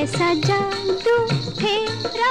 कैसा जादू फेरा